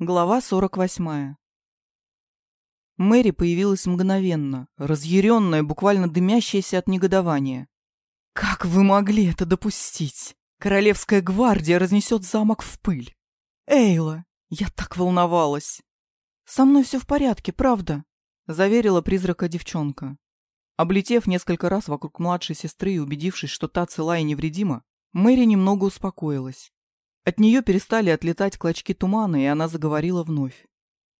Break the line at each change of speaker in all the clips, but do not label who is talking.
Глава 48. Мэри появилась мгновенно, разъяренная, буквально дымящаяся от негодования. «Как вы могли это допустить? Королевская гвардия разнесет замок в пыль. Эйла, я так волновалась!» «Со мной все в порядке, правда?» — заверила призрака девчонка. Облетев несколько раз вокруг младшей сестры и убедившись, что та цела и невредима, Мэри немного успокоилась. От нее перестали отлетать клочки тумана, и она заговорила вновь.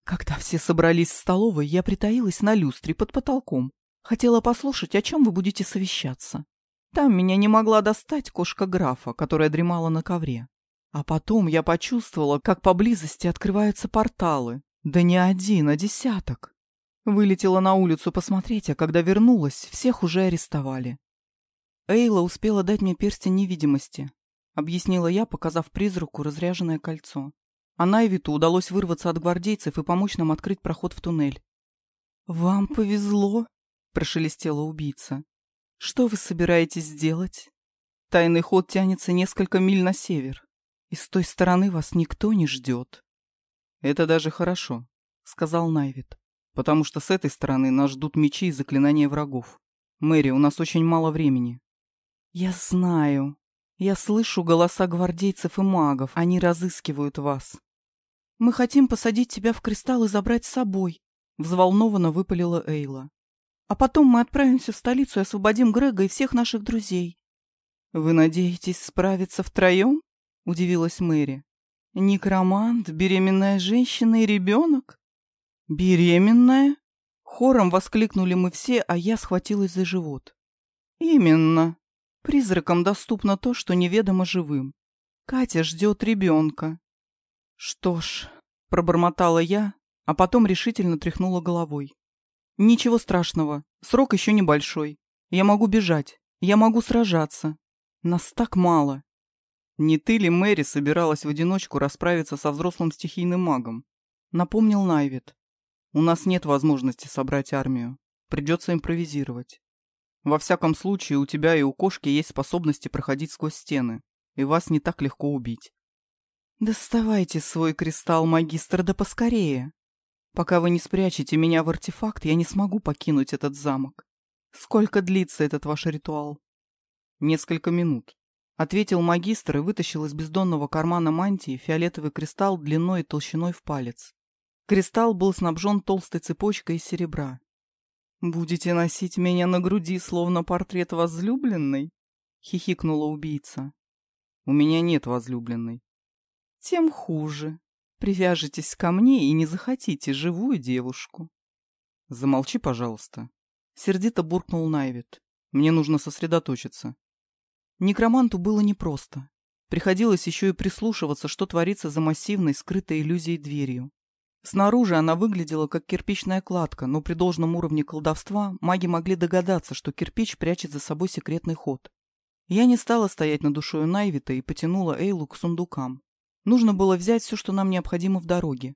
Когда все собрались в столовой, я притаилась на люстре под потолком. Хотела послушать, о чем вы будете совещаться. Там меня не могла достать кошка графа, которая дремала на ковре. А потом я почувствовала, как поблизости открываются порталы. Да не один, а десяток. Вылетела на улицу посмотреть, а когда вернулась, всех уже арестовали. Эйла успела дать мне перстень невидимости, — объяснила я, показав призраку разряженное кольцо. А Найвиту удалось вырваться от гвардейцев и помочь нам открыть проход в туннель. «Вам повезло», — прошелестела убийца. «Что вы собираетесь делать? Тайный ход тянется несколько миль на север, и с той стороны вас никто не ждет». «Это даже хорошо», — сказал Найвит, «потому что с этой стороны нас ждут мечи и заклинания врагов. Мэри, у нас очень мало времени». «Я знаю», я слышу голоса гвардейцев и магов. Они разыскивают вас. Мы хотим посадить тебя в кристалл и забрать с собой, взволнованно выпалила Эйла. А потом мы отправимся в столицу и освободим Грега и всех наших друзей. Вы надеетесь справиться втроем? Удивилась Мэри. Некромант, беременная женщина и ребенок? Беременная? Хором воскликнули мы все, а я схватилась за живот. Именно, Призракам доступно то, что неведомо живым. Катя ждет ребенка. Что ж, пробормотала я, а потом решительно тряхнула головой. Ничего страшного, срок еще небольшой. Я могу бежать, я могу сражаться. Нас так мало. Не ты ли, Мэри, собиралась в одиночку расправиться со взрослым стихийным магом? Напомнил Найвит. У нас нет возможности собрать армию. Придется импровизировать. Во всяком случае, у тебя и у кошки есть способности проходить сквозь стены, и вас не так легко убить. Доставайте свой кристалл, магистр, да поскорее. Пока вы не спрячете меня в артефакт, я не смогу покинуть этот замок. Сколько длится этот ваш ритуал? Несколько минут. Ответил магистр и вытащил из бездонного кармана мантии фиолетовый кристалл длиной и толщиной в палец. Кристалл был снабжен толстой цепочкой из серебра. «Будете носить меня на груди, словно портрет возлюбленной?» — хихикнула убийца. «У меня нет возлюбленной». «Тем хуже. Привяжетесь ко мне и не захотите живую девушку». «Замолчи, пожалуйста», — сердито буркнул Найвит. «Мне нужно сосредоточиться». Некроманту было непросто. Приходилось еще и прислушиваться, что творится за массивной, скрытой иллюзией дверью. Снаружи она выглядела как кирпичная кладка, но при должном уровне колдовства маги могли догадаться, что кирпич прячет за собой секретный ход. Я не стала стоять над душою Найвита и потянула Эйлу к сундукам. Нужно было взять все, что нам необходимо в дороге.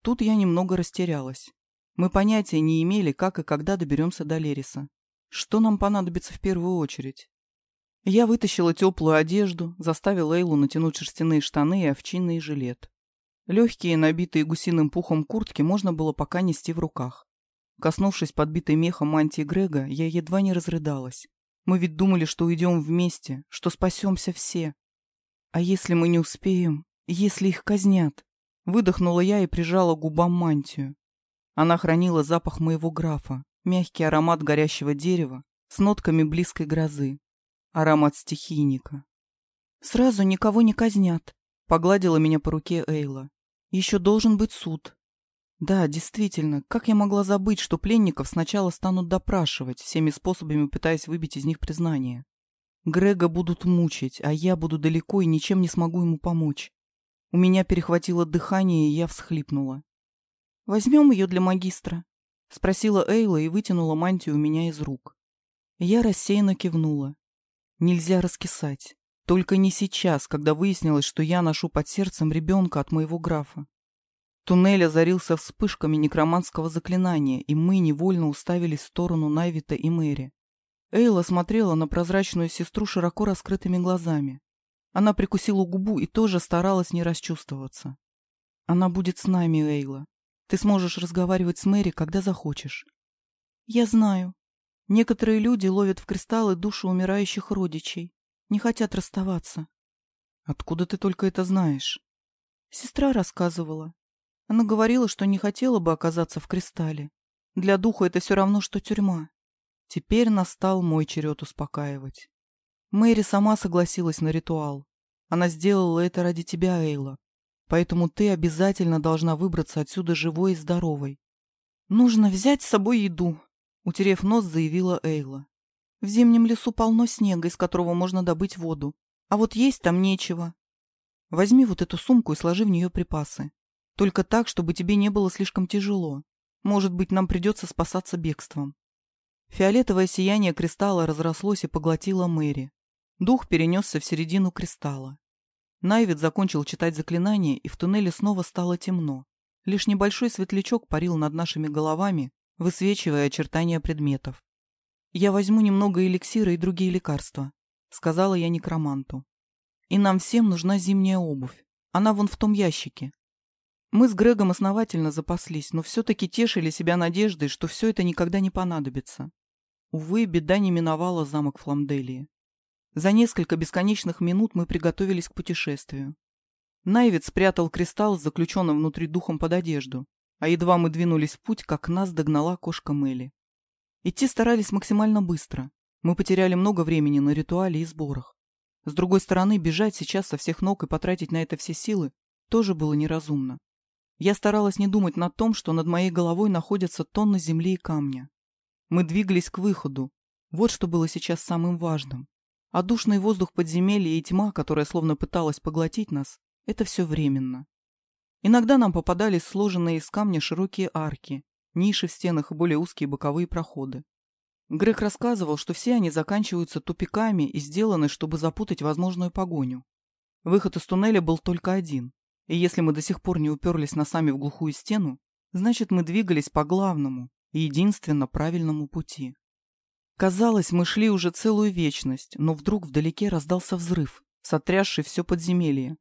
Тут я немного растерялась. Мы понятия не имели, как и когда доберемся до Лериса. Что нам понадобится в первую очередь? Я вытащила теплую одежду, заставила Эйлу натянуть шерстяные штаны и овчинный жилет. Легкие, набитые гусиным пухом куртки можно было пока нести в руках. Коснувшись подбитой мехом мантии Грега, я едва не разрыдалась. Мы ведь думали, что уйдем вместе, что спасемся все. А если мы не успеем? Если их казнят? Выдохнула я и прижала губам мантию. Она хранила запах моего графа, мягкий аромат горящего дерева с нотками близкой грозы. Аромат стихийника. «Сразу никого не казнят», — погладила меня по руке Эйла. Еще должен быть суд. Да, действительно, как я могла забыть, что пленников сначала станут допрашивать, всеми способами пытаясь выбить из них признание. Грега будут мучить, а я буду далеко и ничем не смогу ему помочь. У меня перехватило дыхание, и я всхлипнула. «Возьмем ее для магистра?» — спросила Эйла и вытянула мантию у меня из рук. Я рассеянно кивнула. Нельзя раскисать. Только не сейчас, когда выяснилось, что я ношу под сердцем ребенка от моего графа. Туннель озарился вспышками некроманского заклинания, и мы невольно уставились в сторону Найвита и Мэри. Эйла смотрела на прозрачную сестру широко раскрытыми глазами. Она прикусила губу и тоже старалась не расчувствоваться. Она будет с нами, Эйла. Ты сможешь разговаривать с Мэри, когда захочешь. Я знаю. Некоторые люди ловят в кристаллы души умирающих родичей. Не хотят расставаться. Откуда ты только это знаешь? Сестра рассказывала. Она говорила, что не хотела бы оказаться в кристалле. Для духа это все равно, что тюрьма. Теперь настал мой черед успокаивать. Мэри сама согласилась на ритуал. Она сделала это ради тебя, Эйла. Поэтому ты обязательно должна выбраться отсюда живой и здоровой. Нужно взять с собой еду, утерев нос, заявила Эйла. В зимнем лесу полно снега, из которого можно добыть воду. А вот есть там нечего. Возьми вот эту сумку и сложи в нее припасы. Только так, чтобы тебе не было слишком тяжело. Может быть, нам придется спасаться бегством. Фиолетовое сияние кристалла разрослось и поглотило Мэри. Дух перенесся в середину кристалла. Найвид закончил читать заклинание, и в туннеле снова стало темно. Лишь небольшой светлячок парил над нашими головами, высвечивая очертания предметов. «Я возьму немного эликсира и другие лекарства», — сказала я некроманту. «И нам всем нужна зимняя обувь. Она вон в том ящике». Мы с Грегом основательно запаслись, но все-таки тешили себя надеждой, что все это никогда не понадобится. Увы, беда не миновала замок Фламделии. За несколько бесконечных минут мы приготовились к путешествию. Найвид спрятал кристалл с заключенным внутри духом под одежду, а едва мы двинулись в путь, как нас догнала кошка Мелли. Идти старались максимально быстро. Мы потеряли много времени на ритуале и сборах. С другой стороны, бежать сейчас со всех ног и потратить на это все силы тоже было неразумно. Я старалась не думать над том, что над моей головой находятся тонны земли и камня. Мы двигались к выходу. Вот что было сейчас самым важным. А душный воздух подземелья и тьма, которая словно пыталась поглотить нас, это все временно. Иногда нам попадались сложенные из камня широкие арки, ниши в стенах и более узкие боковые проходы. Грег рассказывал, что все они заканчиваются тупиками и сделаны, чтобы запутать возможную погоню. Выход из туннеля был только один, и если мы до сих пор не уперлись носами в глухую стену, значит, мы двигались по главному и единственно правильному пути. Казалось, мы шли уже целую вечность, но вдруг вдалеке раздался взрыв, сотрясший все подземелье.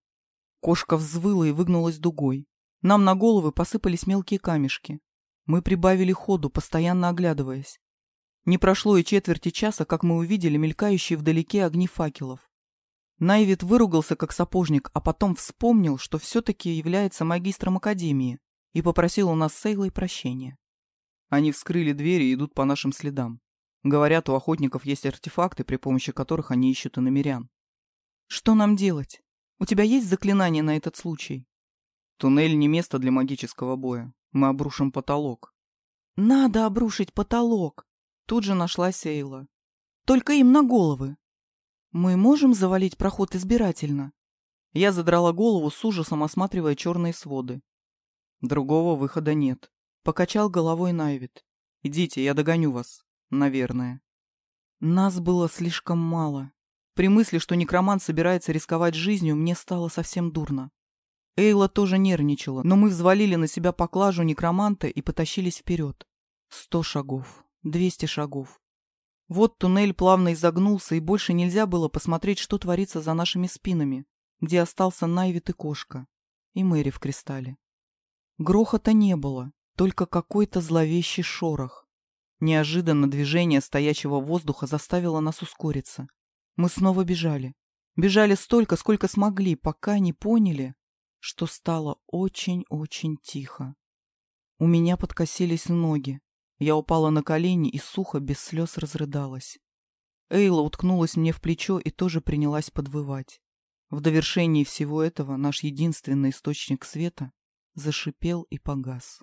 Кошка взвыла и выгнулась дугой. Нам на головы посыпались мелкие камешки. Мы прибавили ходу, постоянно оглядываясь. Не прошло и четверти часа, как мы увидели мелькающие вдалеке огни факелов. Найвид выругался как сапожник, а потом вспомнил, что все-таки является магистром Академии, и попросил у нас с Эйлой прощения. Они вскрыли двери и идут по нашим следам. Говорят, у охотников есть артефакты, при помощи которых они ищут иномерян. Что нам делать? У тебя есть заклинание на этот случай? Туннель не место для магического боя. Мы обрушим потолок. Надо обрушить потолок. Тут же нашлась Эйла. Только им на головы. Мы можем завалить проход избирательно? Я задрала голову с ужасом, осматривая черные своды. Другого выхода нет. Покачал головой Найвит. Идите, я догоню вас. Наверное. Нас было слишком мало. При мысли, что некромант собирается рисковать жизнью, мне стало совсем дурно. Эйла тоже нервничала, но мы взвалили на себя поклажу некроманта и потащились вперед. Сто шагов, двести шагов. Вот туннель плавно изогнулся, и больше нельзя было посмотреть, что творится за нашими спинами, где остался Найвит и кошка, и Мэри в кристалле. Грохота не было, только какой-то зловещий шорох. Неожиданно движение стоячего воздуха заставило нас ускориться. Мы снова бежали. Бежали столько, сколько смогли, пока не поняли, что стало очень-очень тихо. У меня подкосились ноги. Я упала на колени и сухо, без слез разрыдалась. Эйла уткнулась мне в плечо и тоже принялась подвывать. В довершении всего этого наш единственный источник света зашипел и погас.